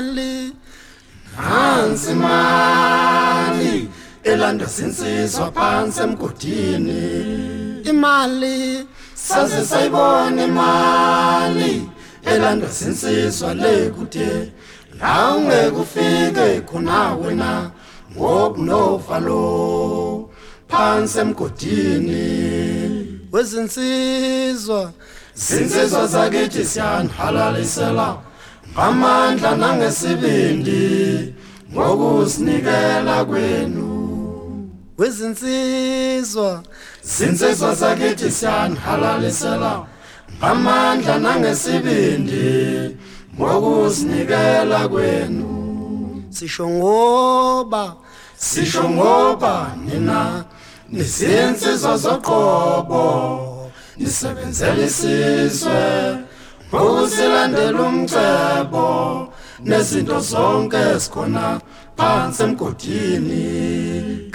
imali. Nansi imali elandwa sinsizwa phansi emgodini. Imali saze sayibona imali elandwa sinsizwa le kude. La ungeke ufike khona wena ngokunovalo phansi emgodini. Wezinsizwa zinsizwa zakithi siyanhalalisela. Ngamandla nangesibindi ngokusinikela kwenu. Wezinsizwa zinsizwa zakithi siyanhalalisela ngamandla nangesibindi ngokusinikela kwenu. sisho ngoba sisho ngoba nina nizinsizwa zoqobo. Nisebenzela isizwe. silandela umcebo nezinto zonke sikhona phansi emgodini.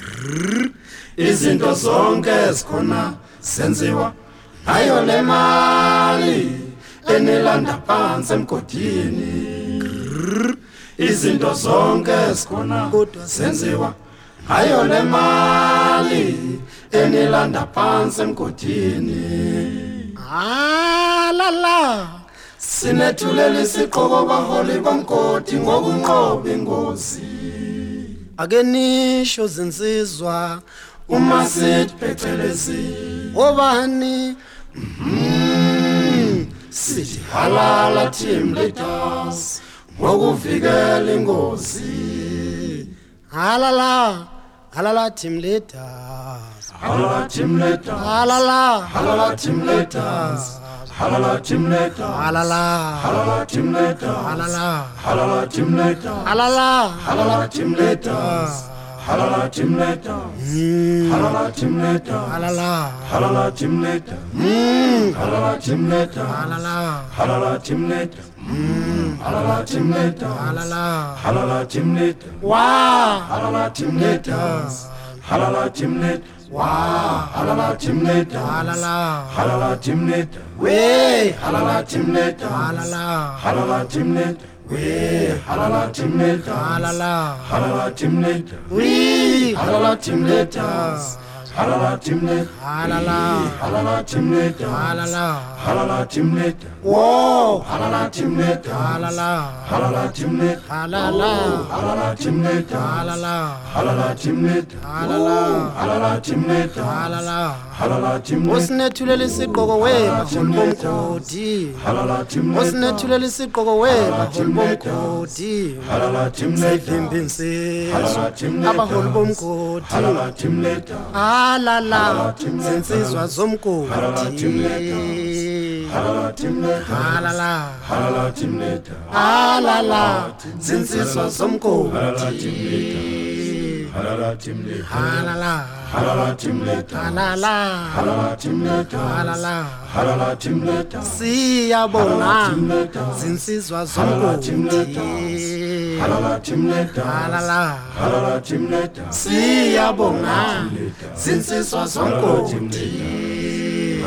Izinto zonke sikhona senziwa ayo le mali enelanda phansi emgodini. Izinto zonke sikhona senziwa ayo le mali enelanda phansi emgodini. Ah la la. Sinethulela isiqoko baholi bomgodi ngokunqoba ingozi. Ake nisho zinsizwa uma sithi phecelezi obani sithi halala team leaders ngokuvikela ingozi. Halala. Halala team leaders halala team leaders halala. Halala team leaders halala team leaders halala. Halala team leaders halala. Halala team leaders halala. Halala team leaders halala leaders halala leaders halala halala leader halala leader halala halala leader halala leader halala halala leader wa halala leader halala leader wow halala leader halala halala leader we halala leader halala halala leader we halala team leader halala halala team leader we halala team leader halala timnet halala halala timnet halala halala timnet wo halala timnet halala halala timnet halala halala timnet halala halala timnet halala halala timnet halala halala timnet usinethulela isiqoko weba bomgodi halala timnet usinethulela isiqoko weba bomgodi halala timnet sivimbinsi abaholi bomgodi halala timnet ah halala zensizwa zomgodi. Halala halala zinsizwa zomgodi. halala timlet halala halala timlet halala halala timlet halala halala timlet siyabonga zinsizwa zonke halala timleta halala halala timleta siyabonga zinsizwa zonke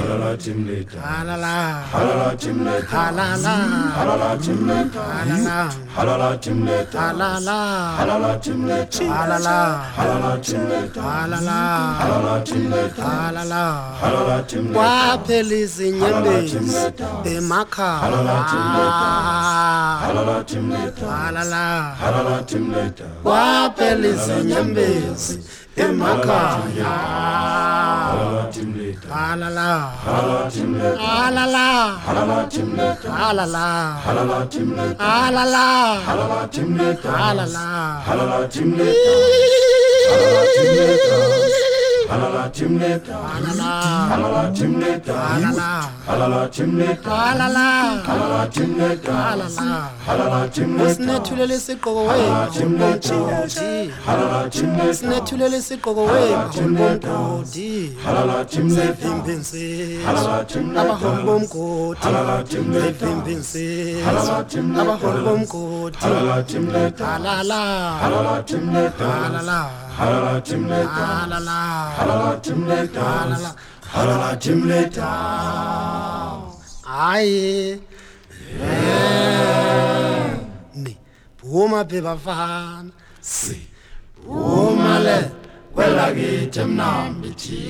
halala team leader halala halala team leader halala halala team leader halala halala team leader halala halala team leader halala halala team leader halala halala team leader halala halala team leader kwaphela izinyembezi emakhaya halala team leader halala team leader kwaphela izinyembezi halala halala team leader halala halala leader halala halala halala halala halala halala team leader halala halala team leader halala halala team leader usinethulela isiqoko webaholi halala team leader sinethulela isiqoko webaholi bomgodi halala team leader vimba insizwa halala team leader abaholi bomgodi leader vimba insizwa halala team leader abaholi bomgodi team leader halala halala team leader halala timleta halala. Halala timleta halala. Halala timleta hayi ni phuma bebafana si. Phuma le kwelakithi mnambithi